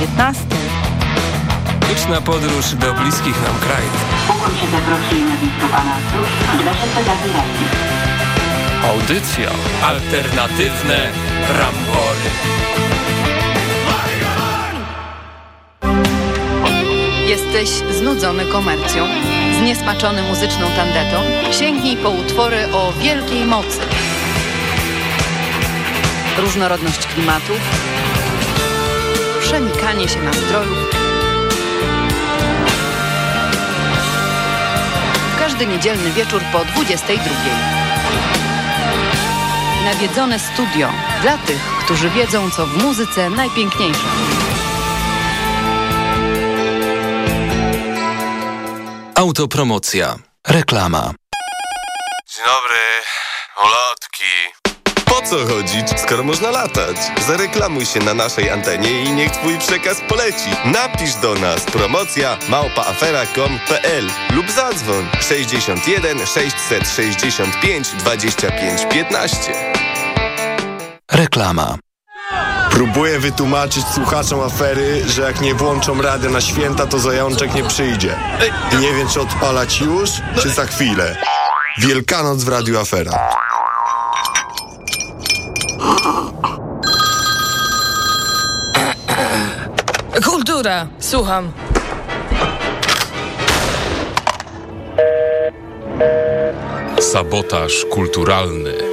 XIX. Liczna podróż do bliskich nam krajów. Ukłon się zakroczy na blisko Pana cóż, dla serca Audycja. Alternatywne rambory. Jesteś znudzony komercją, zniesmaczony muzyczną tandetą? Sięgnij po utwory o wielkiej mocy. Różnorodność klimatów, przenikanie się nastrojów. Każdy niedzielny wieczór po 22. Nawiedzone studio dla tych, którzy wiedzą, co w muzyce najpiękniejsze. Autopromocja. Reklama. Dzień dobry, ulotki. Co chodzić, skoro można latać? Zareklamuj się na naszej antenie i niech twój przekaz poleci. Napisz do nas promocja małpaafera.com.pl lub zadzwoń 61 665 25 15. Reklama. Próbuję wytłumaczyć słuchaczom afery, że jak nie włączą radę na święta, to zajączek nie przyjdzie. I nie wiem, czy odpalać już, czy za chwilę. Wielkanoc w Radiu Afera. Kultura, słucham. Sabotaż kulturalny.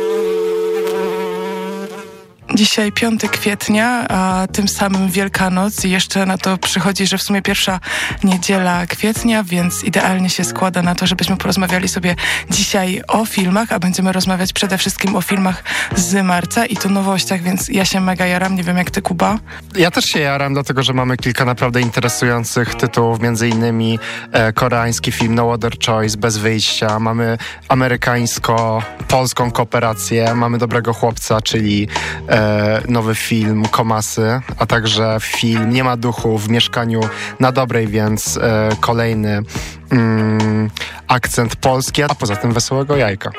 Dzisiaj 5 kwietnia, a tym samym Wielkanoc. I jeszcze na to przychodzi, że w sumie pierwsza niedziela kwietnia, więc idealnie się składa na to, żebyśmy porozmawiali sobie dzisiaj o filmach, a będziemy rozmawiać przede wszystkim o filmach z marca i to nowościach, więc ja się mega jaram, nie wiem jak ty Kuba. Ja też się jaram, dlatego że mamy kilka naprawdę interesujących tytułów, między innymi e, koreański film No Other Choice, Bez Wyjścia, mamy amerykańsko-polską kooperację, mamy Dobrego Chłopca, czyli e, nowy film Komasy, a także film Nie ma duchu w mieszkaniu na dobrej, więc e, kolejny mm, akcent polski, a poza tym wesołego jajka.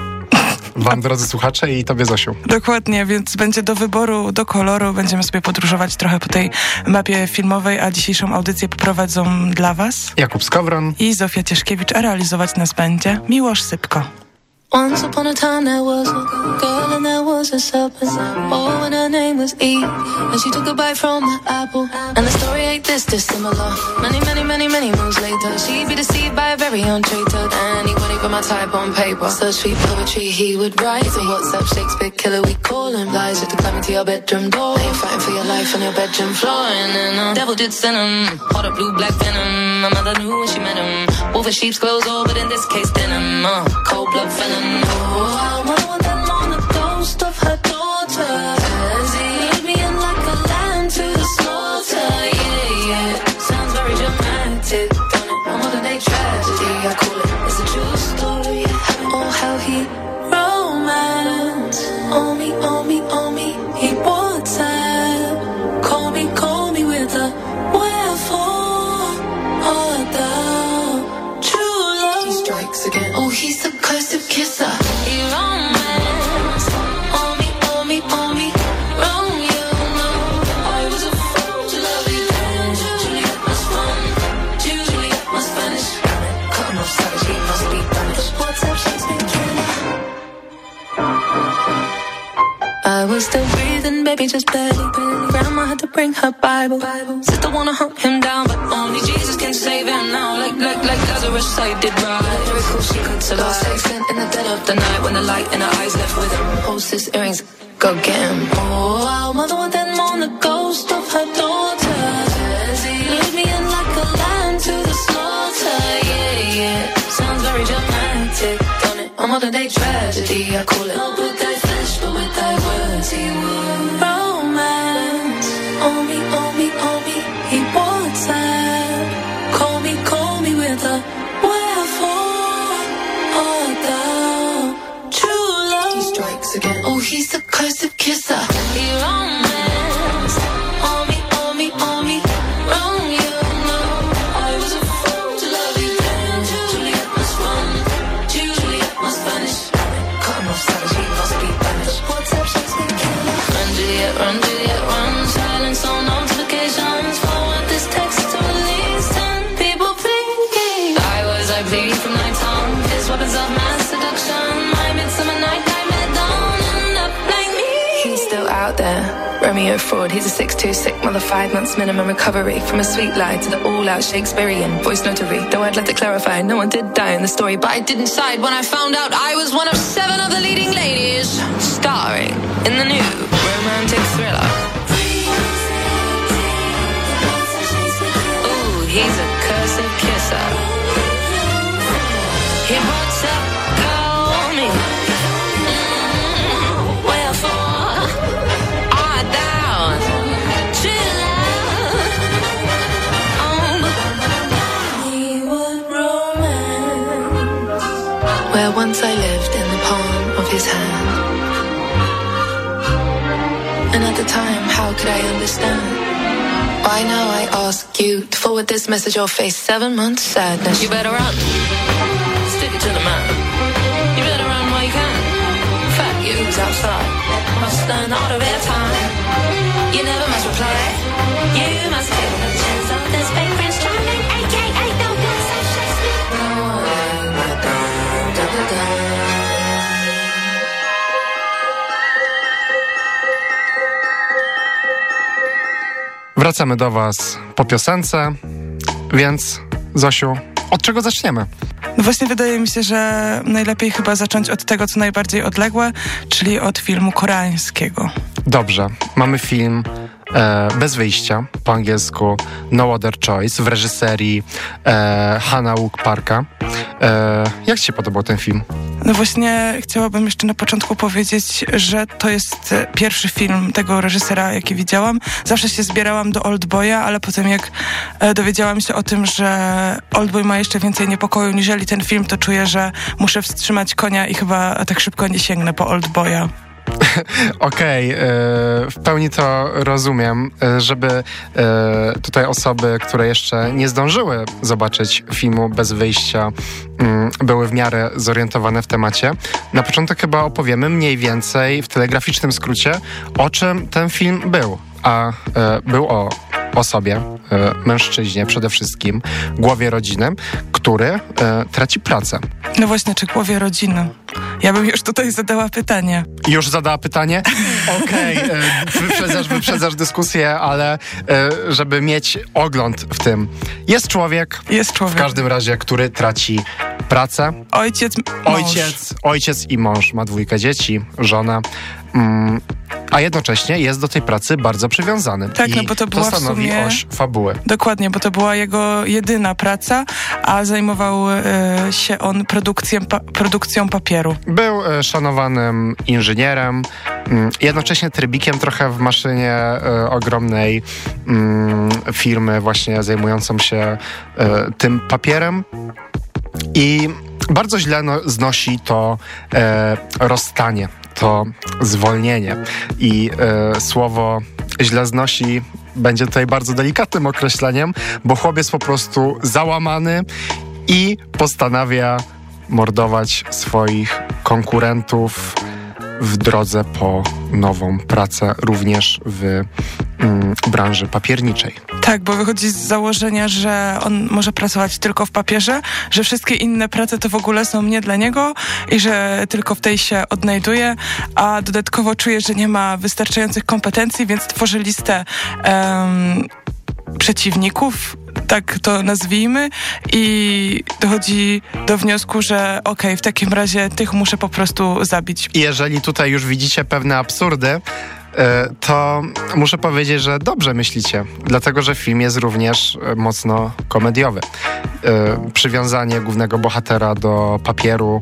Wam, drodzy słuchacze, i tobie, Zosiu. Dokładnie, więc będzie do wyboru, do koloru. Będziemy sobie podróżować trochę po tej mapie filmowej, a dzisiejszą audycję poprowadzą dla Was Jakub Skowron i Zofia Cieszkiewicz, a realizować nas będzie Miłosz Sypko. Once upon a time there was a girl and there was a serpent. Oh, and her name was Eve. And she took a bite from the apple. And the story ain't this dissimilar. Many, many, many, many moons later, she'd be deceived by a very own traitor. Wouldn't even my type on paper. Such sweet poetry he would write. So what's up, Shakespeare killer? We call him. Lies just to come into your bedroom door. Ain't fighting for your life on your bedroom floor. And then the devil did send him. Heart of blue, black venom. My mother knew when she met him. Wolf in sheep's clothes, oh, but in this case denim. Uh, cold blood venom. Oh, I want the ghost of her daughter. Baby, just barely. Grandma had to bring her Bible. Sister wanna hunt him down, but only Jesus can save him now. Like like like Lazarus, I did right. Miracle she could survive. Accent in the dead of the night when the light in her eyes left with him. Hostess earrings, go get him. Oh, our mother want them on the ghost of her daughter. Lead me in like a lamb to the slaughter. Yeah, yeah. Sounds very dramatic, don't it? Oh, a modern day tragedy, I call Romeo fraud. He's a 6'2", sick mother, five months minimum recovery. From a sweet lie to the all-out Shakespearean voice notary. Though I'd like to clarify, no one did die in the story, but I did inside when I found out I was one of seven of the leading ladies starring in the new romantic thriller. Ooh, he's a I understand? Why now I ask you to forward this message or face seven months sadness? You better run. Stick it to the man. You better run while you can. Fat you's outside. Must learn all of their time. You never must reply. Wracamy do Was po piosence, więc Zosiu, od czego zaczniemy? No właśnie wydaje mi się, że najlepiej chyba zacząć od tego, co najbardziej odległe, czyli od filmu koreańskiego. Dobrze, mamy film e, Bez wyjścia, po angielsku No Other Choice, w reżyserii e, Hanna Parka. E, jak Ci się podobał ten film? No właśnie chciałabym jeszcze na początku powiedzieć, że to jest pierwszy film tego reżysera, jaki widziałam. Zawsze się zbierałam do Oldboya, ale potem jak e, dowiedziałam się o tym, że Oldboy ma jeszcze więcej niepokoju niżeli ten film, to czuję, że muszę wstrzymać konia i chyba tak szybko nie sięgnę po Oldboya. Okej, e, w pełni to rozumiem, e, żeby e, tutaj osoby, które jeszcze nie zdążyły zobaczyć filmu bez wyjścia, mm, były w miarę zorientowane w temacie. Na początek chyba opowiemy mniej więcej w telegraficznym skrócie, o czym ten film był. A był o osobie, mężczyźnie przede wszystkim, głowie rodziny, który traci pracę. No właśnie, czy głowie rodziny? Ja bym już tutaj zadała pytanie. Już zadała pytanie? Okej, okay, wyprzedzasz, wyprzedzasz dyskusję, ale e, żeby mieć ogląd w tym. Jest człowiek, Jest człowiek. w każdym razie, który traci pracę. Ojciec, mąż. Ojciec, ojciec i mąż ma dwójkę dzieci, żonę. Mm, a jednocześnie jest do tej pracy bardzo przywiązany. Tak, I no bo to była w stanowi sumie- oś fabuły. Dokładnie, bo to była jego jedyna praca, a zajmował e, się on produkcją, pa, produkcją papieru. Był e, szanowanym inżynierem, mm, jednocześnie trybikiem trochę w maszynie e, ogromnej mm, firmy właśnie zajmującą się e, tym papierem. I bardzo źle no, znosi to e, rozstanie, to zwolnienie. I e, słowo źle znosi będzie tutaj bardzo delikatnym określeniem, bo chłopiec po prostu załamany i postanawia mordować swoich konkurentów w drodze po nową pracę, również w mm, branży papierniczej. Tak, bo wychodzi z założenia, że on może pracować tylko w papierze, że wszystkie inne prace to w ogóle są nie dla niego i że tylko w tej się odnajduje, a dodatkowo czuje, że nie ma wystarczających kompetencji, więc tworzy listę em, przeciwników, tak to nazwijmy, i dochodzi do wniosku, że okej, w takim razie tych muszę po prostu zabić. Jeżeli tutaj już widzicie pewne absurdy, e, to muszę powiedzieć, że dobrze myślicie, dlatego że film jest również e, mocno komediowy. E, Przywiązanie głównego bohatera do papieru,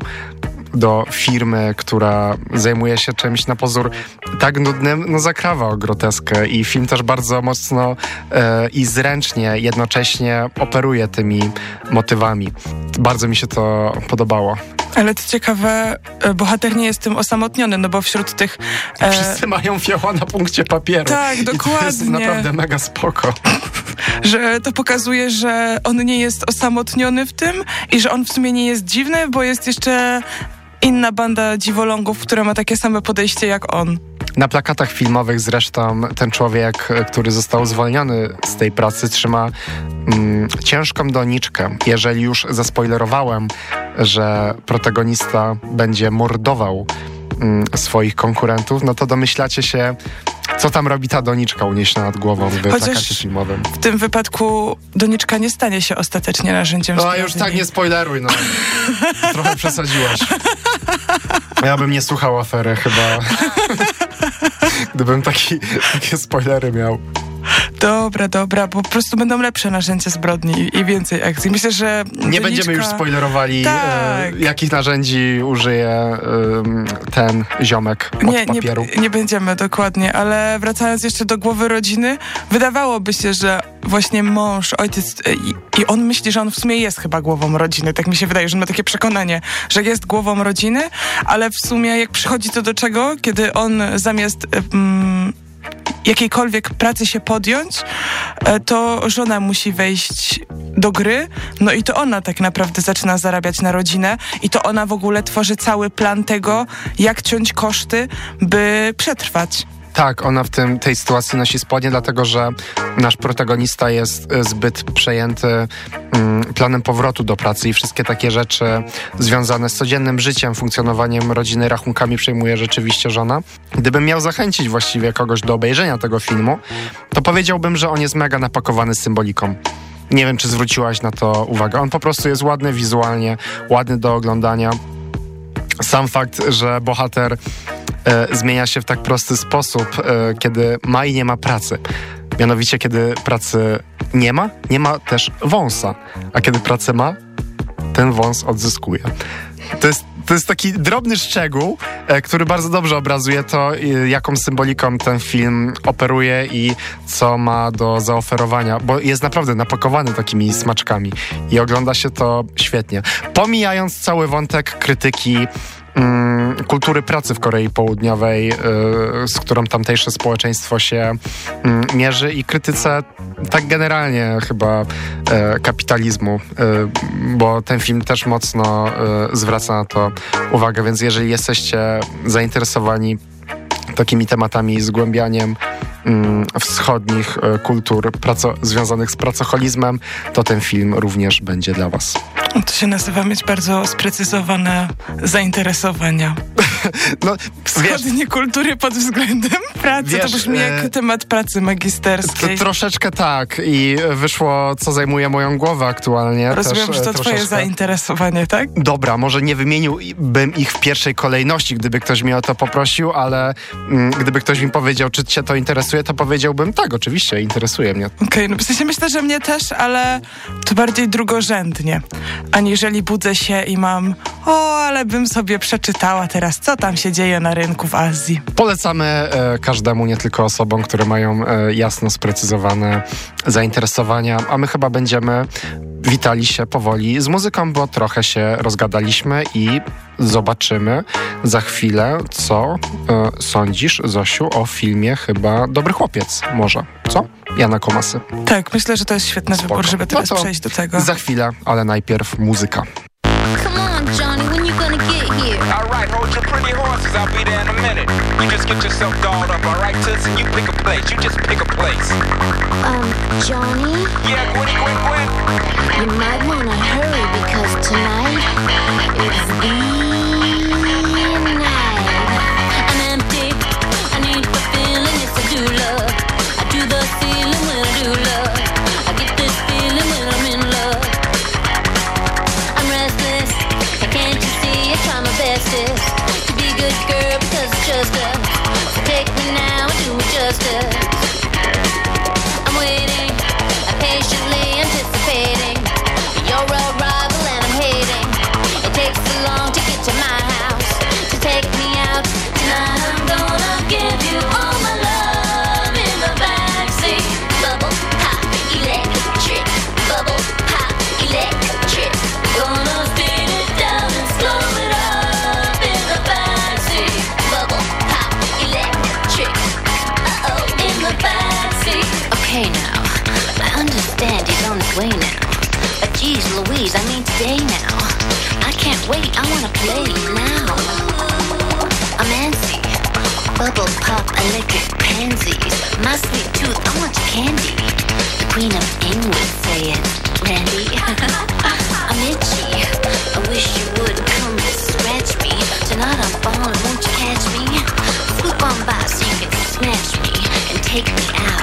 do firmy, która zajmuje się czymś na pozór tak nudnym, no zakrawa o groteskę i film też bardzo mocno e, i zręcznie jednocześnie operuje tymi motywami. Bardzo mi się to podobało. Ale to ciekawe, e, bohater nie jest tym osamotniony, no bo wśród tych... e, Wszyscy mają fioła na punkcie papieru. Tak, I to jest dokładnie. naprawdę mega spoko. że to pokazuje, że on nie jest osamotniony w tym i że on w sumie nie jest dziwny, bo jest jeszcze inna banda dziwolągów, która ma takie same podejście jak on. Na plakatach filmowych zresztą ten człowiek, który został zwolniony z tej pracy, trzyma mm, ciężką doniczkę. Jeżeli już zaspoilerowałem, że protagonista będzie mordował mm, swoich konkurentów, no to domyślacie się, co tam robi ta doniczka uniesiona nad głową w Chociaż- plakacie filmowym. W tym wypadku doniczka nie stanie się ostatecznie narzędziem No zbrodni. już tak nie spoileruj, no. Trochę przesadziłaś. Ja bym nie słuchał afery chyba. Gdybym taki, takie spoilery miał. Dobra, dobra, bo po prostu będą lepsze narzędzia zbrodni i, więcej akcji. Myślę, że Nie będziemy już spoilerowali, Tak. e, jakich narzędzi użyje em, ten ziomek od Nie, nie, papieru. nie będziemy dokładnie, ale wracając jeszcze do głowy rodziny, wydawałoby się, że właśnie mąż, ojciec e, i, i on myśli, że on w sumie jest chyba głową rodziny. Tak mi się wydaje, że on ma takie przekonanie, że jest głową rodziny, ale w sumie jak przychodzi to do czego, kiedy on zamiast e, mm, jakiejkolwiek pracy się podjąć, e, to żona musi wejść do gry, no i to ona tak naprawdę zaczyna zarabiać na rodzinę i to ona w ogóle tworzy cały plan tego, jak ciąć koszty, by przetrwać. Tak, ona w tym, tej sytuacji nosi spodnie, dlatego że nasz protagonista jest e, zbyt przejęty mm, planem powrotu do pracy i wszystkie takie rzeczy związane z codziennym życiem, funkcjonowaniem rodziny, rachunkami przejmuje rzeczywiście żona. Gdybym miał zachęcić właściwie kogoś do obejrzenia tego filmu, to powiedziałbym, że on jest mega napakowany symboliką. Nie wiem, czy zwróciłaś na to uwagę. On po prostu jest ładny wizualnie, ładny do oglądania. Sam fakt, że bohater e, zmienia się w tak prosty sposób, e, kiedy ma i nie ma pracy. Mianowicie, kiedy pracy nie ma, nie ma też wąsa, a kiedy pracę ma, ten wąs odzyskuje. To jest, to jest taki drobny szczegół, e, który bardzo dobrze obrazuje to, e, jaką symboliką ten film operuje i co ma do zaoferowania, bo jest naprawdę napakowany takimi smaczkami i ogląda się to świetnie. Pomijając cały wątek krytyki kultury pracy w Korei Południowej, y, z którą tamtejsze społeczeństwo się mm, mierzy i krytyce tak generalnie chyba e, kapitalizmu, y, bo ten film też mocno y, zwraca na to uwagę, więc jeżeli jesteście zainteresowani takimi tematami, zgłębianiem mm, wschodnich e, kultur związanych z pracoholizmem, to ten film również będzie dla was. To się nazywa mieć bardzo sprecyzowane zainteresowania. No, wiesz, Wschodnie kultury pod względem pracy. to Wiesz, brzmi jak e, temat pracy to magisterskiej. troszeczkę tak i wyszło, co zajmuje moją głowę aktualnie. Rozumiem, też, że to e, twoje troszeczkę. zainteresowanie, tak? Dobra, może nie wymieniłbym ich w pierwszej kolejności, gdyby ktoś mnie o to poprosił, ale gdyby ktoś mi powiedział, czy cię to interesuje, to powiedziałbym tak, oczywiście, interesuje mnie. Okej, no w sensie myślę, że mnie też, ale to bardziej drugorzędnie, aniżeli budzę się i mam o, ale bym sobie przeczytała teraz, co tam się dzieje na rynku w Azji. Polecamy e, każdemu, nie tylko osobom, które mają e, jasno sprecyzowane zainteresowania, a my chyba będziemy witali się powoli z muzyką, bo trochę się rozgadaliśmy i zobaczymy za chwilę, co e, sądzisz, Zosiu, o filmie chyba Dobry Chłopiec, może, co? Jana Komasy. Tak, myślę, że to jest świetny Spoko. wybór, żeby No teraz to przejść do tego. Za chwilę, ale najpierw muzyka. Come on, Johnny, Alright, hold your pretty horses, I'll be there in a minute. You just get yourself dolled up, alright, Toots, and you pick a place. You just pick a place. Um, Johnny, Yeah, Gwen, Gwen, Gwen. you might wanna hurry because tonight is the Today now. I can't wait, I wanna play now. I'm antsy. Bubble pop electric pansies. My sweet tooth, I want candy. The queen of England say it, Randy. I'm itchy. I wish you would come and scratch me. Tonight I'm falling, won't you catch me? Swoop on by so you can snatch me. and take me out.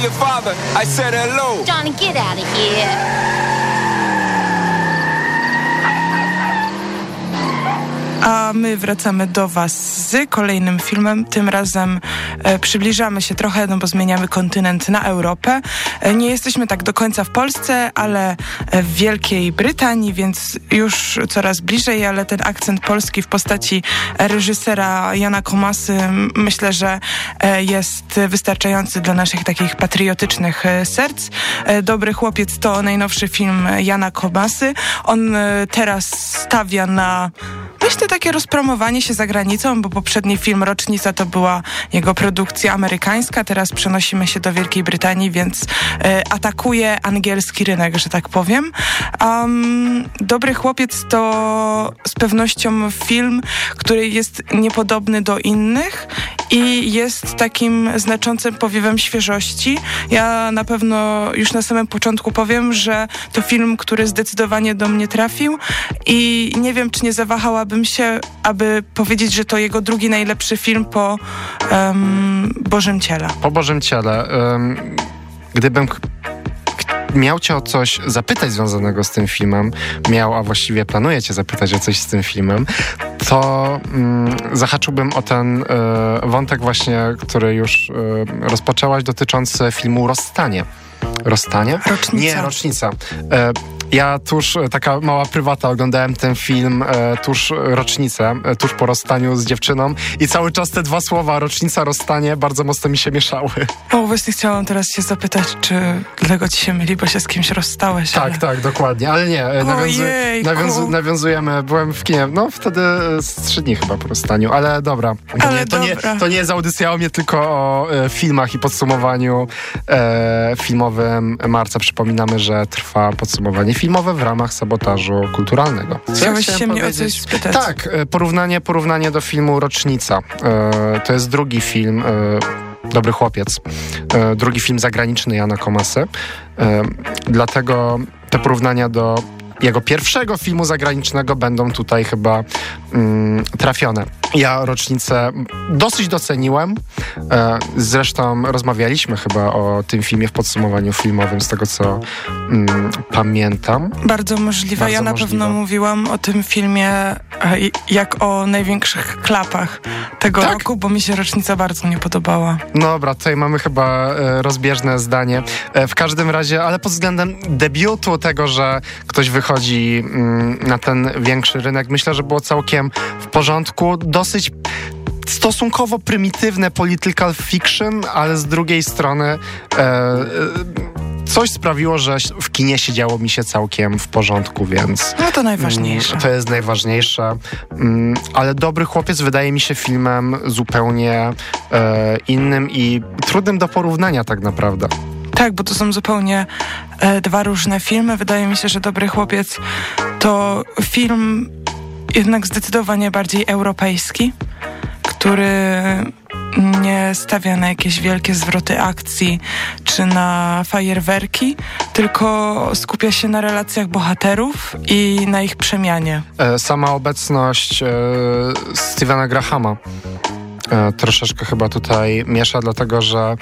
Your father I said hello. Johnny, get out of here. A my wracamy do Was z kolejnym filmem. Tym razem e, przybliżamy się trochę, no bo zmieniamy kontynent na Europę. E, nie jesteśmy tak do końca w Polsce, ale e, w Wielkiej Brytanii, więc już coraz bliżej, ale ten akcent polski w postaci reżysera Jana Komasy myślę, że e, jest wystarczający dla naszych takich patriotycznych e, serc. E, Dobry chłopiec to najnowszy film Jana Komasy. On teraz stawia na Myślę takie rozpromowanie się za granicą, bo poprzedni film Rocznica to była jego produkcja amerykańska, teraz przenosimy się do Wielkiej Brytanii, więc e, atakuje angielski rynek, że tak powiem. Um, Dobry chłopiec to z pewnością film, który jest niepodobny do innych i jest takim znaczącym powiewem świeżości. Ja na pewno już na samym początku powiem, że to film, który zdecydowanie do mnie trafił i nie wiem, czy nie zawahałabym się, aby powiedzieć, że to jego drugi najlepszy film po um, Bożym Ciele. Po Bożym Ciele. ym, gdybym miał cię o coś zapytać związanego z tym filmem, miał, a właściwie planuję cię zapytać o coś z tym filmem, to mm, zahaczyłbym o ten y, wątek właśnie, który już y, rozpoczęłaś, dotyczący filmu Rozstanie. Rozstanie? Rocznica. Nie, rocznica. E, ja tuż, e, taka mała prywata, oglądałem ten film e, tuż rocznicę, e, tuż po rozstaniu z dziewczyną i cały czas te dwa słowa, rocznica, rozstanie, bardzo mocno mi się mieszały. O, właśnie chciałam teraz cię zapytać, czy dlatego ci się myli, bo się z kimś rozstałeś. Tak, ale... tak, dokładnie, ale nie, e, nawiązu nawiązu nawiązujemy, byłem w kinie, no wtedy e, z trzy dni chyba po rozstaniu, ale dobra. To, Ale nie, to, nie, dobra. to nie jest audycja o mnie, tylko o e, filmach i podsumowaniu filmowym marca. Przypominamy, że trwa podsumowanie filmowe w ramach sabotażu kulturalnego. Co ja Chciałeś się mnie o coś spytać. Tak, e, porównanie, porównanie do filmu Rocznica. E, to jest drugi film. E, Dobry chłopiec. Drugi film zagraniczny Jana Komasy. Dlatego te porównania do jego pierwszego filmu zagranicznego będą tutaj chyba mm, trafione. Ja rocznicę dosyć doceniłem. E, zresztą rozmawialiśmy chyba o tym filmie w podsumowaniu filmowym, z tego co mm, pamiętam. Bardzo możliwe. Bardzo ja na możliwe. pewno mówiłam o tym filmie e, jak o największych klapach tego Tak. roku, bo mi się rocznica bardzo nie podobała. No Dobra, tutaj mamy chyba e, rozbieżne zdanie. W każdym razie, ale pod względem debiutu tego, że ktoś wychodzi mm, na ten większy rynek, myślę, że było całkiem w porządku. Dosyć stosunkowo prymitywne political fiction, ale z drugiej strony e, e, coś sprawiło, że w kinie siedziało mi się całkiem w porządku, więc... No to najważniejsze. Mm, To jest najważniejsze. Mm, Ale Dobry Chłopiec wydaje mi się filmem zupełnie e, innym i trudnym do porównania tak naprawdę. Tak, bo to są zupełnie e, dwa różne filmy. Wydaje mi się, że Dobry Chłopiec to film jednak zdecydowanie bardziej europejski, który nie stawia na jakieś wielkie zwroty akcji czy na fajerwerki, tylko skupia się na relacjach bohaterów i na ich przemianie. E, Sama obecność e, Stevena Grahama troszeczkę chyba tutaj miesza, dlatego że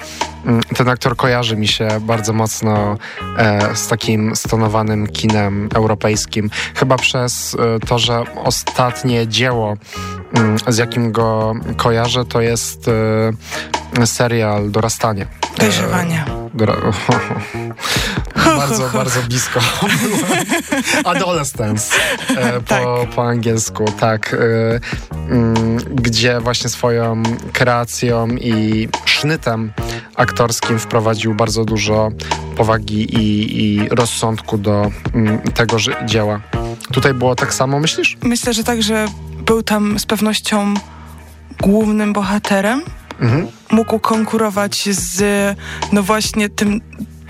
mm, ten aktor kojarzy mi się bardzo mocno e, z takim stonowanym kinem europejskim. Chyba przez e, to, że ostatnie dzieło, mm, z jakim go kojarzę, to jest e, serial Dorastanie. Dojrzewanie. Dora bardzo, bardzo blisko. Adolescence e, po, po angielsku, tak. E, mm, gdzie właśnie swoją kreacją i sznytem aktorskim wprowadził bardzo dużo powagi i, i rozsądku do mm, tego że- dzieła. Tutaj było tak samo, myślisz? Myślę, że tak, że był tam z pewnością głównym bohaterem. Mhm. Mógł konkurować z, no właśnie, tym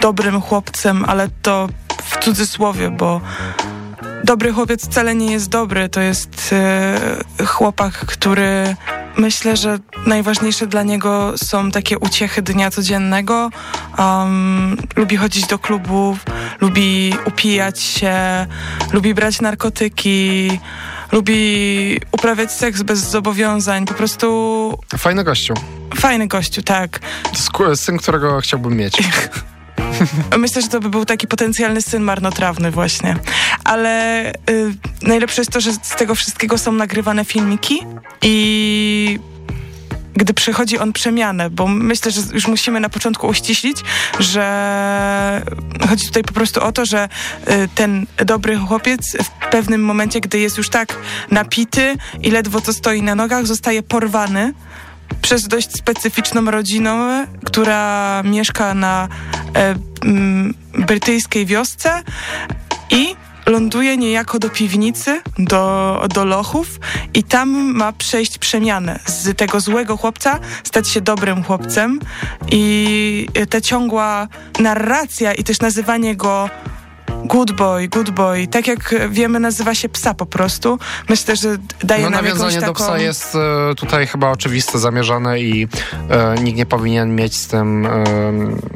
dobrym chłopcem, ale to w cudzysłowie, bo dobry chłopiec wcale nie jest dobry. To jest e, chłopak, który myślę, że najważniejsze dla niego są takie uciechy dnia codziennego. Um, lubi chodzić do klubów, lubi upijać się, lubi brać narkotyki, lubi uprawiać seks bez zobowiązań. Po prostu Fajny gościu. fajny gościu, tak. To jest syn, którego chciałbym mieć. Myślę, że to by był taki potencjalny syn marnotrawny właśnie. Ale y, najlepsze jest to, że z tego wszystkiego są nagrywane filmiki i gdy przychodzi on przemianę, bo myślę, że już musimy na początku uściślić, że chodzi tutaj po prostu o to, że y, ten dobry chłopiec w pewnym momencie, gdy jest już tak napity i ledwo co stoi na nogach, zostaje porwany przez dość specyficzną rodzinę, która mieszka na brytyjskiej wiosce i ląduje niejako do piwnicy, do, do lochów i tam ma przejść przemianę. Z tego złego chłopca, stać się dobrym chłopcem i ta ciągła narracja i też nazywanie go good boy, good boy, tak jak wiemy nazywa się psa po prostu. Myślę, że daje No nam nawiązanie do taką... psa jest e, tutaj chyba oczywiste, zamierzone i e, nikt nie powinien mieć z tym, e,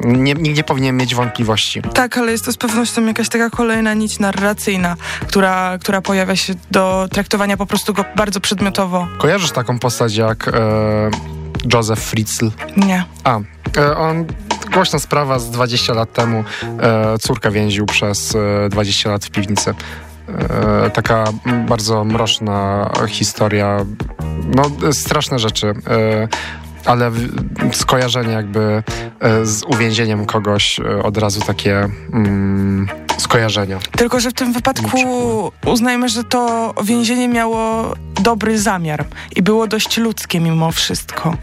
nie, nikt nie powinien mieć wątpliwości. Tak, ale jest to z pewnością jakaś taka kolejna nić narracyjna, która, która pojawia się do traktowania po prostu go bardzo przedmiotowo. Kojarzysz taką postać jak e, Joseph Fritzl? Nie. A, e, on głośna sprawa z 20 lat temu. E, córkę więził przez e, 20 lat w piwnicy. E, taka bardzo mroczna historia. No, e, straszne rzeczy. E, ale skojarzenie jakby e, z uwięzieniem kogoś e, od razu takie mm, skojarzenia. Tylko, że w tym wypadku uznajmy, że to więzienie miało dobry zamiar i było dość ludzkie mimo wszystko.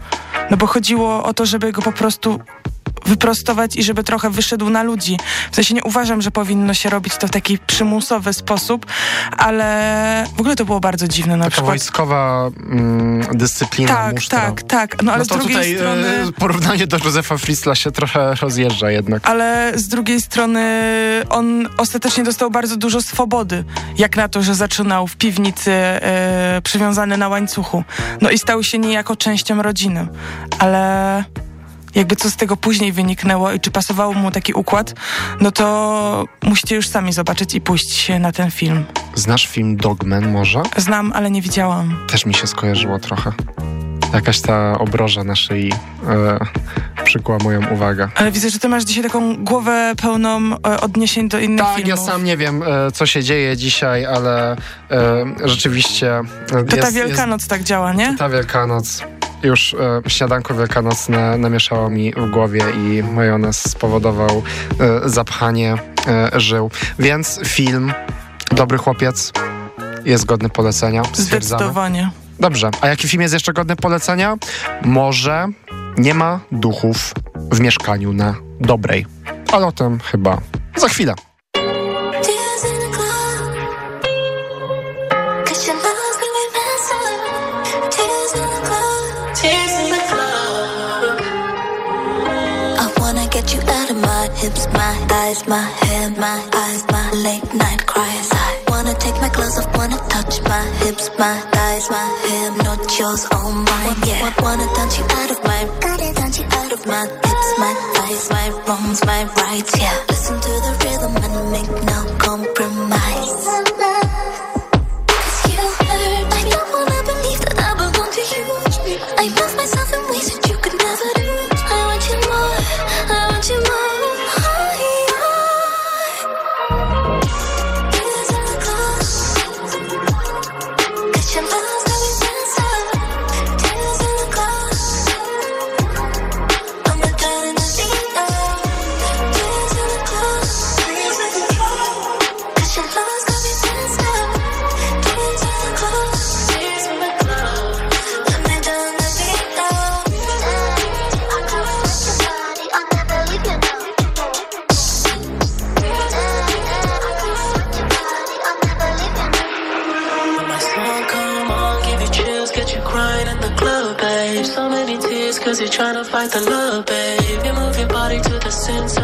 No bo chodziło o to, żeby go po prostu wyprostować i żeby trochę wyszedł na ludzi. W sensie nie uważam, że powinno się robić to w taki przymusowy sposób, ale w ogóle to było bardzo dziwne na Taka przykład. wojskowa mm, dyscyplina, Tak, musztra. tak, tak. No ale no z to drugiej tutaj strony... e, porównanie do Józefa Fritzla się trochę rozjeżdża jednak. Ale z drugiej strony on ostatecznie dostał bardzo dużo swobody, jak na to, że zaczynał w piwnicy e, przywiązany na łańcuchu. No i stał się niejako częścią rodziny. Ale jakby co z tego później wyniknęło i czy pasował mu taki układ, no to musicie już sami zobaczyć i pójść na ten film. Znasz film Dogman może? Znam, ale nie widziałam. Też mi się skojarzyło trochę. Jakaś ta obroża na szyi e, przykuła moją uwagę. Ale widzę, że ty masz dzisiaj taką głowę pełną e, odniesień do innych Tak, filmów. ja sam nie wiem, e, co się dzieje dzisiaj, ale e, rzeczywiście... To ta jest- Wielkanoc tak działa, nie? Jest, ta Wielkanoc już e, śniadanko wielkanocne namieszało mi w głowie i majonez spowodował e, zapchanie e, żył. Więc film Dobry Chłopiec jest godny polecenia. Zdecydowanie. Dobrze, a jaki film jest jeszcze godny polecenia? Może nie ma duchów w mieszkaniu na Dobrej. Ale o tym chyba za chwilę. eyes, my head, my eyes, my late night cries. I wanna take my clothes off, wanna touch my hips, my thighs, my hair, not yours, all mine. Yeah, I wanna dance you out of my body, dance you out of my hips, my thighs, my wrongs, my rights. Yeah, listen to the rhythm and make no compromise. fight the love, babe. You move your body to the senses.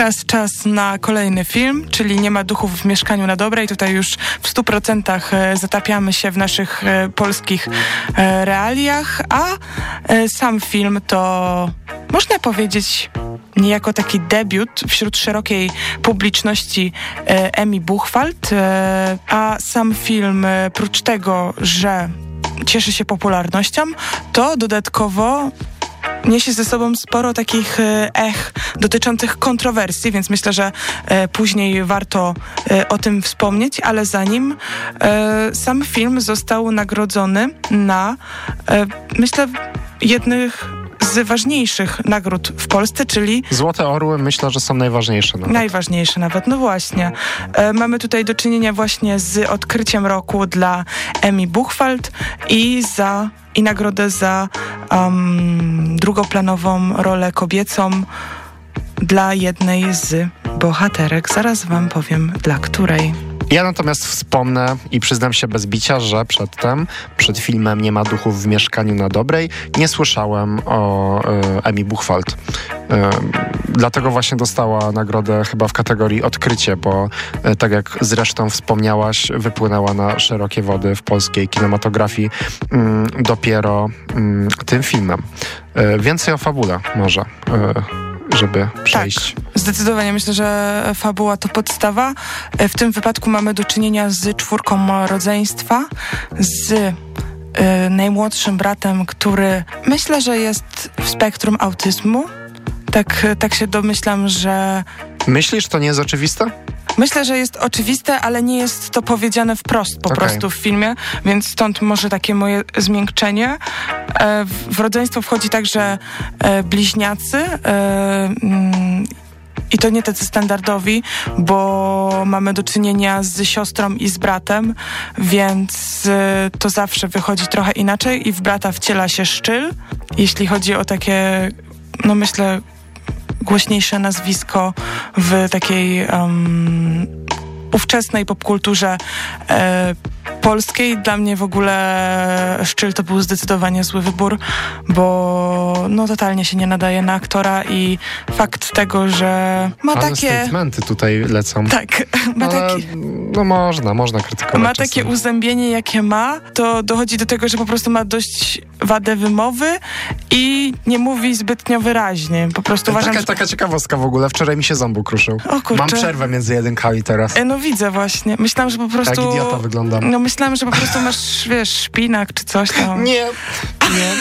Teraz czas na kolejny film, czyli Nie ma duchów w mieszkaniu na dobre i tutaj już w 100% e, zatapiamy się w naszych e, polskich e, realiach, a sam film to można powiedzieć niejako taki debiut wśród szerokiej publiczności Emi Buchwald, a sam film prócz tego, że cieszy się popularnością, to dodatkowo niesie ze sobą sporo takich e, ech dotyczących kontrowersji, więc myślę, że e, później warto e, o tym wspomnieć, ale zanim sam film został nagrodzony na, myślę, jednych z ważniejszych nagród w Polsce, czyli Złote Orły myślę, że są najważniejsze. Nawet. Najważniejsze nawet, no właśnie. E, mamy tutaj do czynienia właśnie z odkryciem roku dla Emi Buchwald i za i nagrodę za um, drugoplanową rolę kobiecą dla jednej z bohaterek. Zaraz wam powiem dla której. Ja natomiast wspomnę i przyznam się bez bicia, że przedtem, przed filmem Nie ma duchów w mieszkaniu na dobrej, nie słyszałem o e, Emi Buchwald. E, dlatego właśnie dostała nagrodę chyba w kategorii odkrycie, bo e, tak jak zresztą wspomniałaś, wypłynęła na szerokie wody w polskiej kinematografii mm, dopiero mm, tym filmem. Więcej o fabule może, żeby przejść. Zdecydowanie myślę, że fabuła to podstawa. E, W tym wypadku mamy do czynienia z czwórką rodzeństwa, z e, najmłodszym bratem, który myślę, że jest w spektrum autyzmu. Tak, tak się domyślam, że Myślisz, to nie jest oczywiste? Myślę, że jest oczywiste, ale nie jest to powiedziane wprost po Okej. prostu w filmie, więc stąd może takie moje zmiękczenie. E, w, rodzeństwo wchodzi także e, bliźniacy. E, mm, i to nie tacy standardowi, bo mamy do czynienia z siostrą i z bratem, więc to zawsze wychodzi trochę inaczej i w brata wciela się szczyl. Jeśli chodzi o takie, no myślę, głośniejsze nazwisko w takiej um, ówczesnej popkulturze e, polskiej. Dla mnie w ogóle Szczyl to był zdecydowanie zły wybór, bo no totalnie się nie nadaje na aktora i fakt tego, że ma Ale takie... statementy tutaj lecą. Tak, ma taki... No można, można krytykować. Ma czasem. takie uzębienie, jakie ma, to dochodzi do tego, że po prostu ma dość wadę wymowy i nie mówi zbytnio wyraźnie. Po prostu uważam, taka, że... taka ciekawostka w ogóle. Wczoraj mi się ząbu kruszył. O kurczę. Mam przerwę między jedynkami teraz. E, No widzę właśnie. Myślałam, że po prostu... Tak idiota wyglądam. No myślałam, że po prostu masz, wiesz, szpinak czy coś tam. Nie, nie.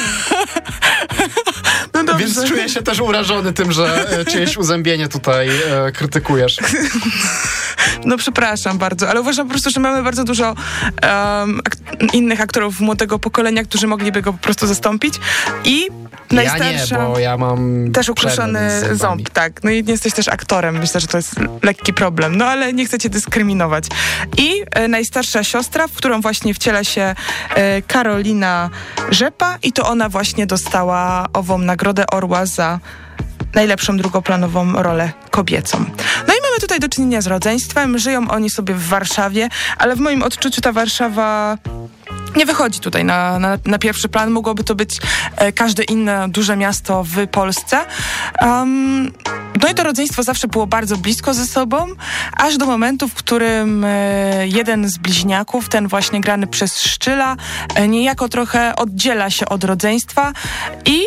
No dobrze. Więc czuję się też urażony tym, że e, czyjeś uzębienie tutaj e, krytykujesz. No przepraszam bardzo, ale uważam po prostu, że mamy bardzo dużo um, ak- innych aktorów młodego pokolenia, którzy mogliby go po prostu zastąpić i najstarsza... Ja nie, bo ja mam Też ukruszony ząb, tak. No i nie jesteś też aktorem. Myślę, że to jest lekki problem. No ale nie chcę cię dyskryminować. I e, najstarsza siostra, w którą właśnie wciela się e, Karolina Rzepa i to ona właśnie dostała ową nagrodę Orła za najlepszą drugoplanową rolę kobiecą. No i mamy tutaj do czynienia z rodzeństwem. Żyją oni sobie w Warszawie, ale w moim odczuciu ta Warszawa nie wychodzi tutaj na, na, na pierwszy plan. Mogłoby to być e, każde inne duże miasto w Polsce. Um, no i to rodzeństwo zawsze było bardzo blisko ze sobą, aż do momentu, w którym e, jeden z bliźniaków, ten właśnie grany przez Szczyla, e, niejako trochę oddziela się od rodzeństwa i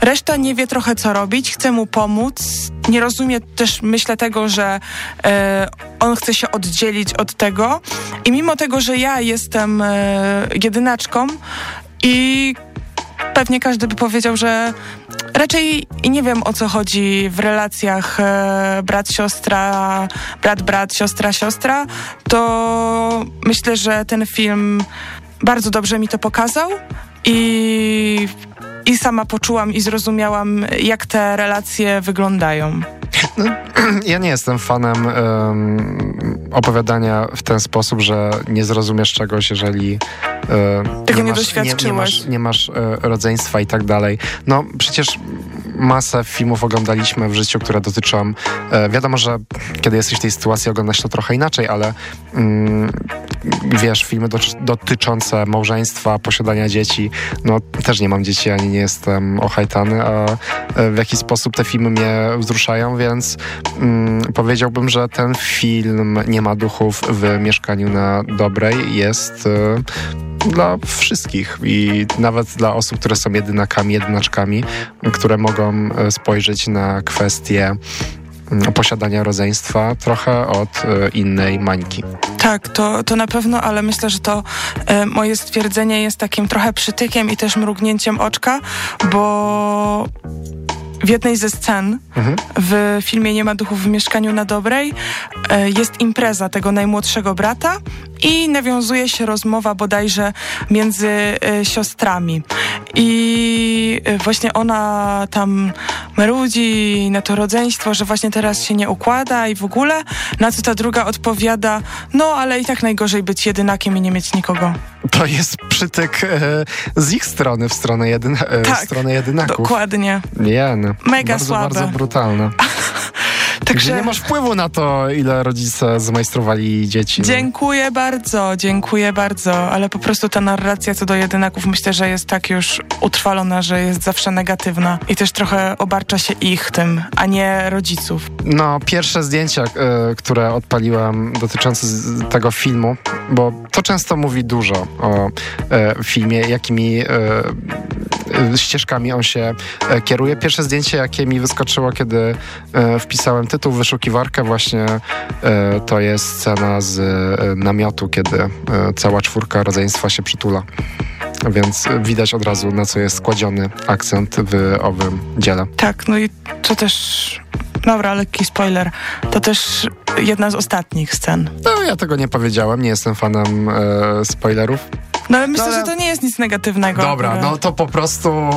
reszta nie wie trochę co robić, chce mu pomóc. Nie rozumie też, myślę, tego, że e, on chce się oddzielić od tego. I mimo tego, że ja jestem jedynaczką i pewnie każdy by powiedział, że raczej nie wiem o co chodzi w relacjach e, brat-siostra, brat-brat, siostra-siostra, to myślę, że ten film bardzo dobrze mi to pokazał i, i sama poczułam i zrozumiałam, jak te relacje wyglądają. Ja nie jestem fanem em, opowiadania w ten sposób, że nie zrozumiesz czegoś, jeżeli e, Tego nie masz, nie, nie doświadczyłeś. masz, nie masz e, rodzeństwa i tak dalej. No przecież masę filmów oglądaliśmy w życiu, które dotyczą. E, wiadomo, że kiedy jesteś w tej sytuacji, oglądasz to trochę inaczej, ale mm, wiesz, filmy do, dotyczące małżeństwa, posiadania dzieci. No też nie mam dzieci, ani nie jestem ochajtany, a e, w jaki sposób te filmy mnie wzruszają, więc mm, powiedziałbym, że ten film Nie ma duchów w mieszkaniu na dobrej jest. E, dla wszystkich i nawet dla osób, które są jedynakami, jedynaczkami, które mogą e, spojrzeć na kwestie mm, posiadania rodzeństwa trochę od e, innej mańki. Tak, to, to na pewno, ale myślę, że to e, moje stwierdzenie jest takim trochę przytykiem i też mrugnięciem oczka, bo w jednej ze scen mhm. w filmie Nie ma duchów w mieszkaniu na dobrej e, jest impreza tego najmłodszego brata i nawiązuje się rozmowa bodajże między e, siostrami. I e, właśnie ona tam merudzi na to rodzeństwo, że właśnie teraz się nie układa i w ogóle, na co ta druga odpowiada, no ale i tak najgorzej być jedynakiem i nie mieć nikogo. To jest przytyk e, z ich strony w stronę, jedyn, e, tak, w stronę jedynaków. dokładnie. Nie, no. Mega bardzo, słabe. Bardzo brutalne. Także nie masz wpływu na to, ile rodzice zmajstrowali dzieci. No. Dziękuję bardzo, dziękuję bardzo, ale po prostu ta narracja co do jedynaków myślę, że jest tak już utrwalona, że jest zawsze negatywna i też trochę obarcza się ich tym, a nie rodziców. No, pierwsze zdjęcia, y, które odpaliłem dotyczące tego filmu, bo to często mówi dużo o y, filmie, jakimi y, ścieżkami on się kieruje. Pierwsze zdjęcie, jakie mi wyskoczyło, kiedy wpisałem tytuł wyszukiwarkę, właśnie to jest scena z namiotu, kiedy cała czwórka rodzeństwa się przytula. Więc widać od razu, na co jest składziony akcent w owym dziele. Tak, no i to też Dobra, lekki spoiler. To też jedna z ostatnich scen. No, ja tego nie powiedziałem, nie jestem fanem e, spoilerów. No ale myślę, no, ale... że to nie jest nic negatywnego. Dobra, no to po prostu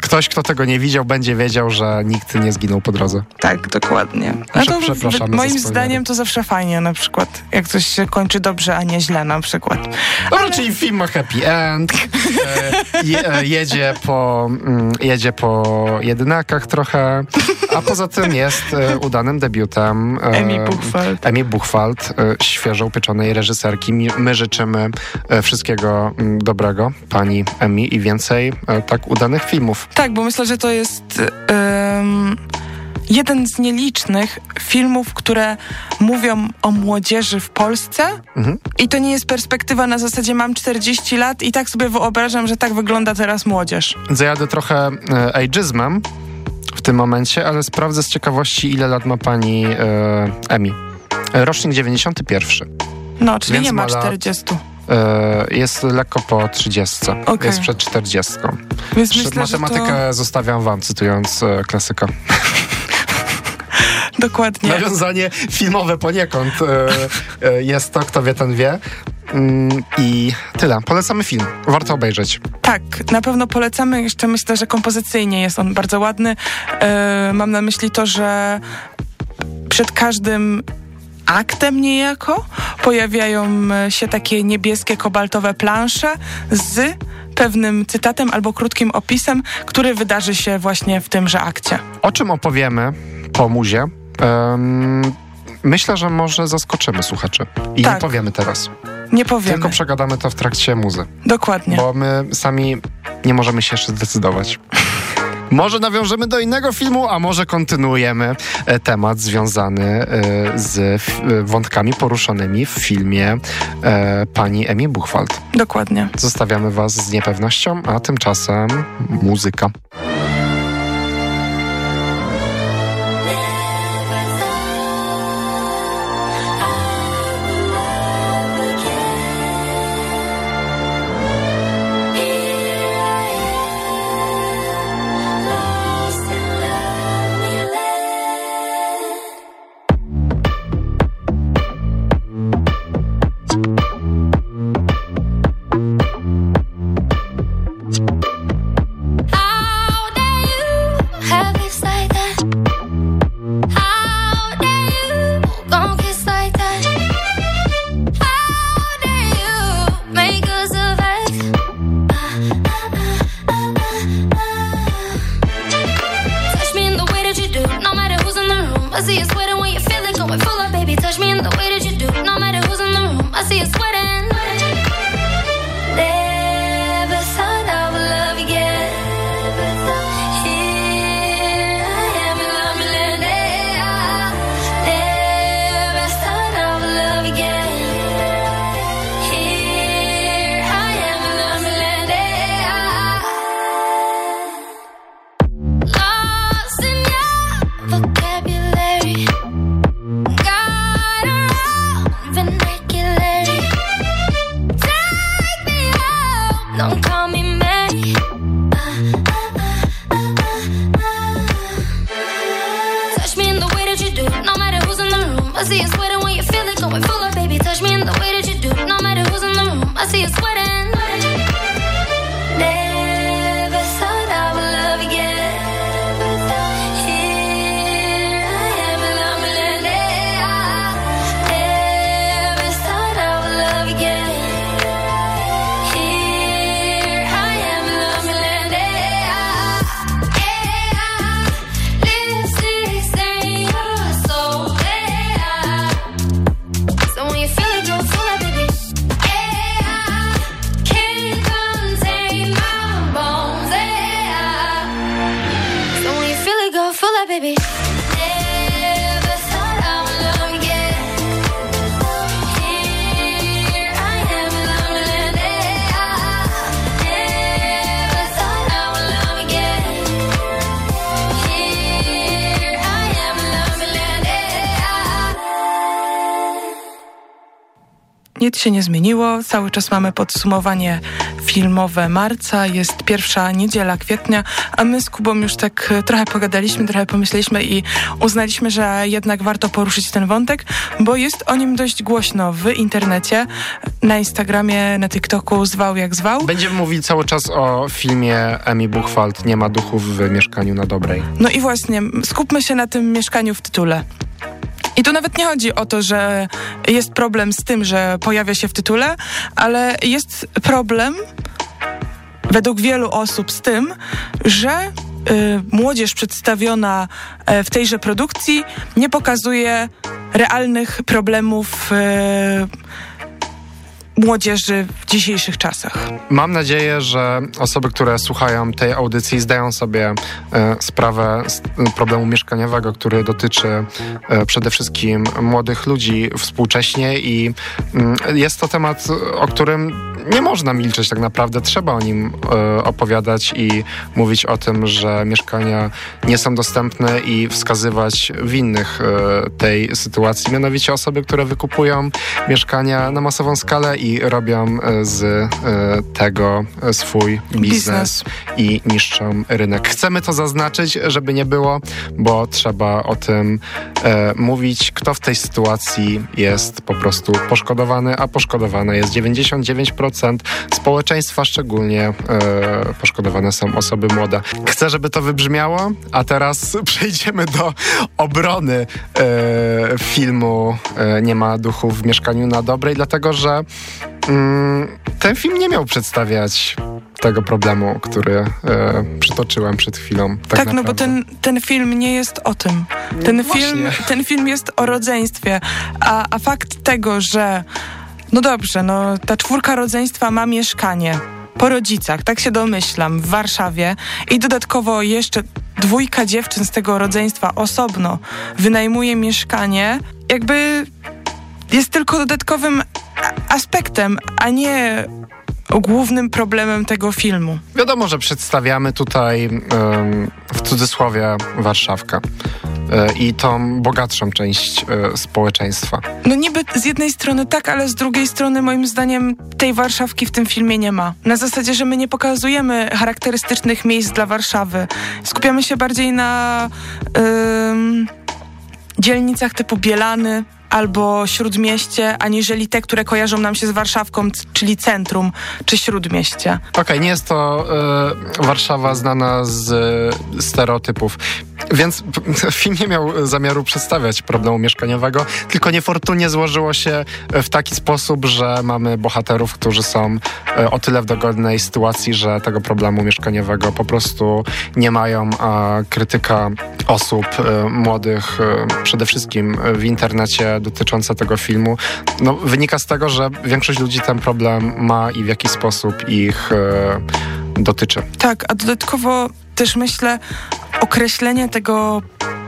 ktoś, kto tego nie widział, będzie wiedział, że nikt nie zginął po drodze. Tak, dokładnie. No to Przepraszamy moim zdaniem to zawsze fajnie, na przykład, jak coś się kończy dobrze, a nie źle na przykład. No, ale... czyli film ma happy end, e, e, jedzie, po, mm, jedzie po jedynakach trochę, a poza tym jest e, udanym debiutem Emi Buchwald. Emi Buchwald, świeżo upieczonej reżyserki. My życzymy wszystkiego mm, dobrego pani Emi i więcej e, tak udanych filmów. Tak, bo myślę, że to jest um, jeden z nielicznych filmów, które mówią o młodzieży w Polsce mhm. i to nie jest perspektywa na zasadzie mam 40 lat i tak sobie wyobrażam, że tak wygląda teraz młodzież. Zajadę trochę e, ageizmem w tym momencie, ale sprawdzę z ciekawości, ile lat ma pani e, Emi. Rocznik 91. No, czyli Więc nie ma 40. E, jest lekko po 30. Okay. Jest przed 40. Więc myślę, Matematykę to... zostawiam wam, cytując e, klasyka. Dokładnie. Nawiązanie filmowe poniekąd e, jest to, kto wie, ten wie. Mm, I tyle. Polecamy film. Warto obejrzeć. Tak, na pewno polecamy. Jeszcze myślę, że kompozycyjnie jest on bardzo ładny. Mam na myśli to, że przed każdym aktem niejako pojawiają e, się takie niebieskie, kobaltowe plansze z pewnym cytatem albo krótkim opisem, który wydarzy się właśnie w tymże akcie. O czym opowiemy po muzie? Um, myślę, że może zaskoczymy słuchaczy. I tak. nie powiemy teraz. Nie powiemy. Tylko przegadamy to w trakcie muzy. Dokładnie. Bo my sami nie możemy się jeszcze zdecydować. Może nawiążemy do innego filmu, a może kontynuujemy e, temat związany e, z e, wątkami poruszonymi w filmie pani Emi Buchwald. Dokładnie. Zostawiamy Was z niepewnością, a tymczasem muzyka. Nic się nie zmieniło, cały czas mamy podsumowanie filmowe marca, jest pierwsza niedziela kwietnia, a my z Kubą już tak e, trochę pogadaliśmy, trochę pomyśleliśmy i uznaliśmy, że jednak warto poruszyć ten wątek, bo jest o nim dość głośno w internecie, na Instagramie, na TikToku, zwał jak zwał. Będziemy mówili cały czas o filmie Emi Buchwald Nie ma duchów w mieszkaniu na dobrej. No i właśnie, skupmy się na tym mieszkaniu w tytule. I tu nawet nie chodzi o to, że jest problem z tym, że pojawia się w tytule, ale jest problem według wielu osób z tym, że y, młodzież przedstawiona y, w tejże produkcji nie pokazuje realnych problemów y, młodzieży w dzisiejszych czasach. Mam nadzieję, że osoby, które słuchają tej audycji, zdają sobie e, sprawę z problemu mieszkaniowego, który dotyczy e, przede wszystkim młodych ludzi współcześnie i mm, jest to temat, o którym nie można milczeć tak naprawdę. Trzeba o nim e, opowiadać i mówić o tym, że mieszkania nie są dostępne i wskazywać winnych e, tej sytuacji, mianowicie osoby, które wykupują mieszkania na masową skalę i robią e, z e, tego swój biznes, Biznes. i niszczą rynek. Chcemy to zaznaczyć, żeby nie było, bo trzeba o tym e, mówić. Kto w tej sytuacji jest po prostu poszkodowany, a poszkodowane jest 99% społeczeństwa, szczególnie e, poszkodowane są osoby młode. Chcę, żeby to wybrzmiało, a teraz przejdziemy do obrony e, filmu e, Nie ma duchów w mieszkaniu na dobrej, dlatego że ten film nie miał przedstawiać tego problemu, który e, przytoczyłem przed chwilą. Tak, Tak, no bo ten, ten film nie jest o tym. Ten, No właśnie. film, ten film jest o rodzeństwie, a, a fakt tego, że no dobrze, no ta czwórka rodzeństwa ma mieszkanie po rodzicach, tak się domyślam, w Warszawie i dodatkowo jeszcze dwójka dziewczyn z tego rodzeństwa osobno wynajmuje mieszkanie, jakby jest tylko dodatkowym aspektem, a nie głównym problemem tego filmu. Wiadomo, że przedstawiamy tutaj w cudzysłowie Warszawkę e, i tą bogatszą część e, społeczeństwa. No niby z jednej strony tak, ale z drugiej strony moim zdaniem tej Warszawki w tym filmie nie ma. Na zasadzie, że my nie pokazujemy charakterystycznych miejsc dla Warszawy. Skupiamy się bardziej na ym, dzielnicach typu Bielany albo Śródmieście, aniżeli te, które kojarzą nam się z Warszawką, czyli centrum czy Śródmieście. Okej, nie jest to e, Warszawa znana z e, stereotypów. Więc film nie miał zamiaru przedstawiać problemu mieszkaniowego, tylko niefortunnie złożyło się w taki sposób, że mamy bohaterów, którzy są e, o tyle w dogodnej sytuacji, że tego problemu mieszkaniowego po prostu nie mają, a krytyka osób e, młodych, e, przede wszystkim w internecie dotycząca tego filmu, no, wynika z tego, że większość ludzi ten problem ma i w jakiś sposób ich dotyczy. Tak, a dodatkowo też myślę, określenie tego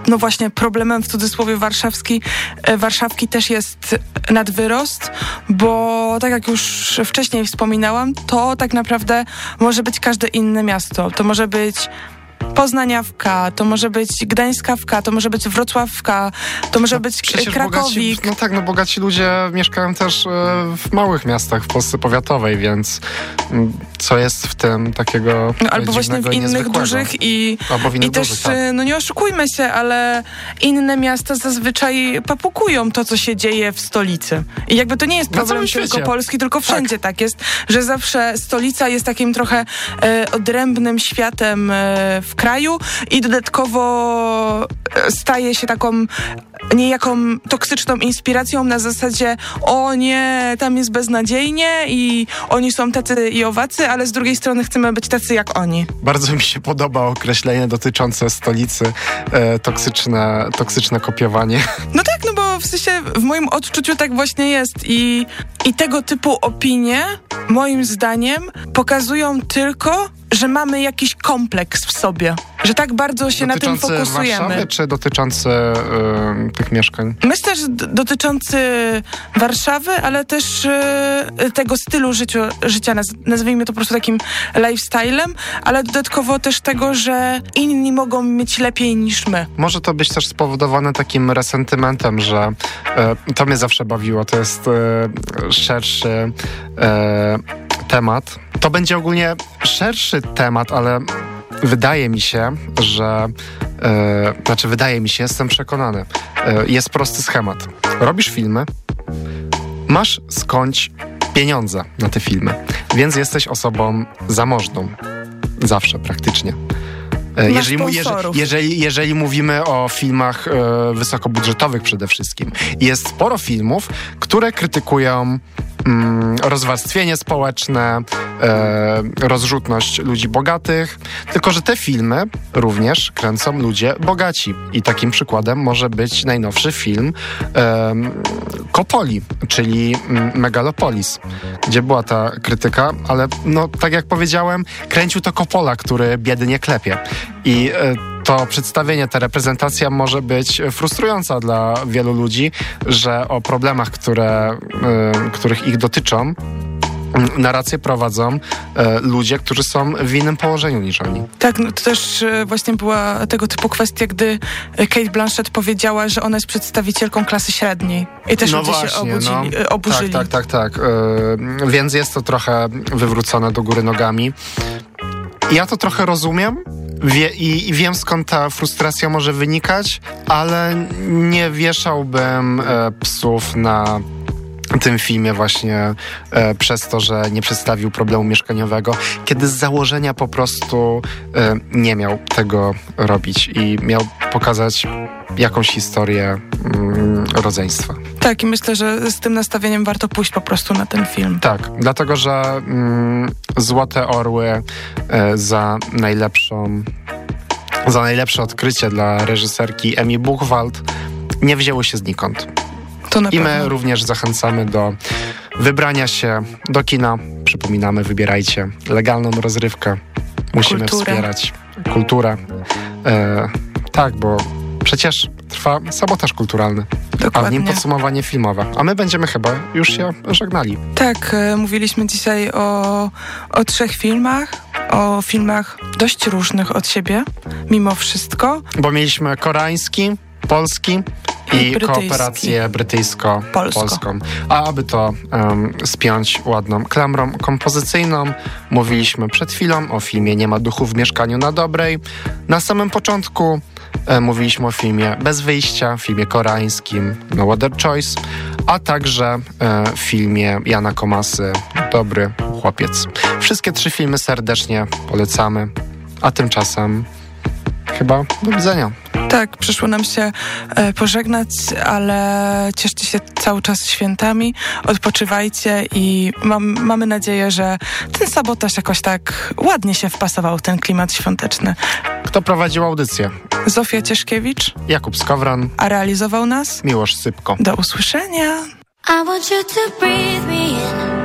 no właśnie problemem w cudzysłowie warszawski, e, warszawki też jest nadwyrost, bo tak jak już wcześniej wspominałam, to tak naprawdę może być każde inne miasto. To może być Poznaniawka, to może być Gdańskawka, to może być Wrocławka, to może no, być Krakowik. Bogaci, no tak, no bogaci ludzie mieszkają też e, w małych miastach w Polsce powiatowej, więc mm, co jest w tym takiego no, Albo właśnie w innych dużych i, Albo w innych i też, dużych, tak. E, no nie oszukujmy się, ale inne miasta zazwyczaj papukują to, co się dzieje w stolicy. I jakby to nie jest problem tylko Polski, tylko wszędzie tak. tak. jest, że zawsze stolica jest takim trochę e, odrębnym światem e, w kraju i dodatkowo e, staje się taką niejaką toksyczną inspiracją na zasadzie o nie, tam jest beznadziejnie i oni są tacy i owacy, ale z drugiej strony chcemy być tacy jak oni. Bardzo mi się podoba określenie dotyczące stolicy e, toksyczne, toksyczne kopiowanie. No tak, no bo w sensie w moim odczuciu tak właśnie jest i, i tego typu opinie moim zdaniem pokazują tylko że mamy jakiś kompleks w sobie, że tak bardzo się na tym fokusujemy. Warszawy, czy dotyczący y, tych mieszkań? Myślę, że dotyczący Warszawy, ale też y, tego stylu życia, życia naz nazwijmy to po prostu takim lifestylem, ale dodatkowo też tego, że inni mogą mieć lepiej niż my. Może to być też spowodowane takim resentymentem, że y, to mnie zawsze bawiło. To jest szerszy temat. To będzie ogólnie szerszy temat, ale wydaje mi się, że e, znaczy wydaje mi się, jestem przekonany. E, jest prosty schemat. Robisz filmy, masz skądś pieniądze na te filmy, więc jesteś osobą zamożną. Zawsze praktycznie. E, jeżeli, jeżeli, jeżeli, jeżeli, mówimy o filmach e, wysokobudżetowych przede wszystkim, jest sporo filmów, które krytykują rozwarstwienie społeczne, e, rozrzutność ludzi bogatych, tylko że te filmy również kręcą ludzie bogaci. I takim przykładem może być najnowszy film Kopoli, czyli mm, Megalopolis, gdzie była ta krytyka, ale no tak jak powiedziałem, kręcił to Coppola, który biednie klepie. I e, to przedstawienie, ta reprezentacja może być frustrująca dla wielu ludzi, że o problemach, które, y, których ich dotyczą, narrację prowadzą e, ludzie, którzy są w innym położeniu niż oni. Tak, no to też e, właśnie była tego typu kwestia, gdy Kate Blanchett powiedziała, że ona jest przedstawicielką klasy średniej. I też no ludzie właśnie, się obudzili, no, oburzyli. Tak, tak, tak, tak. E, więc jest to trochę wywrócone do góry nogami. Ja to trochę rozumiem, Wie, i, i, wiem skąd ta frustracja może wynikać, ale nie wieszałbym e, psów na tym filmie właśnie e, przez to, że nie przedstawił problemu mieszkaniowego, kiedy z założenia po prostu e, nie miał tego robić i miał pokazać jakąś historię mm, rodzeństwa. Tak, i myślę, że z tym nastawieniem warto pójść po prostu na ten film. Tak, dlatego że mm, Złote Orły e, za najlepszą za najlepsze odkrycie dla reżyserki Emi Buchwald nie wzięły się znikąd. I my również zachęcamy do wybrania się do kina. Przypominamy, wybierajcie legalną rozrywkę. Musimy Kulturę. wspierać kulturę. E, tak, bo przecież trwa sabotaż kulturalny. Dokładnie. A w nim podsumowanie filmowe. A my będziemy chyba już się żegnali. Tak, e, mówiliśmy dzisiaj o, o trzech filmach, o filmach dość różnych od siebie, mimo wszystko. Bo mieliśmy koreański, polski i kooperację brytyjsko-polską. A aby to um, spiąć ładną klamrą kompozycyjną, mówiliśmy przed chwilą o filmie Nie ma duchu w mieszkaniu na dobrej. Na samym początku e, mówiliśmy o filmie Bez wyjścia, filmie koreańskim No Other Choice, a także e, filmie Jana Komasy Dobry chłopiec. Wszystkie trzy filmy serdecznie polecamy, a tymczasem chyba do widzenia tak, przyszło nam się e, pożegnać, ale cieszcie się cały czas świętami, odpoczywajcie i mam, mamy nadzieję, że ten sabotaż jakoś tak ładnie się wpasował, ten klimat świąteczny. Kto prowadził audycję? Zofia Cieszkiewicz. Jakub Skowran. A realizował nas? Miłosz Sypko. Do usłyszenia. I want you to breathe me in.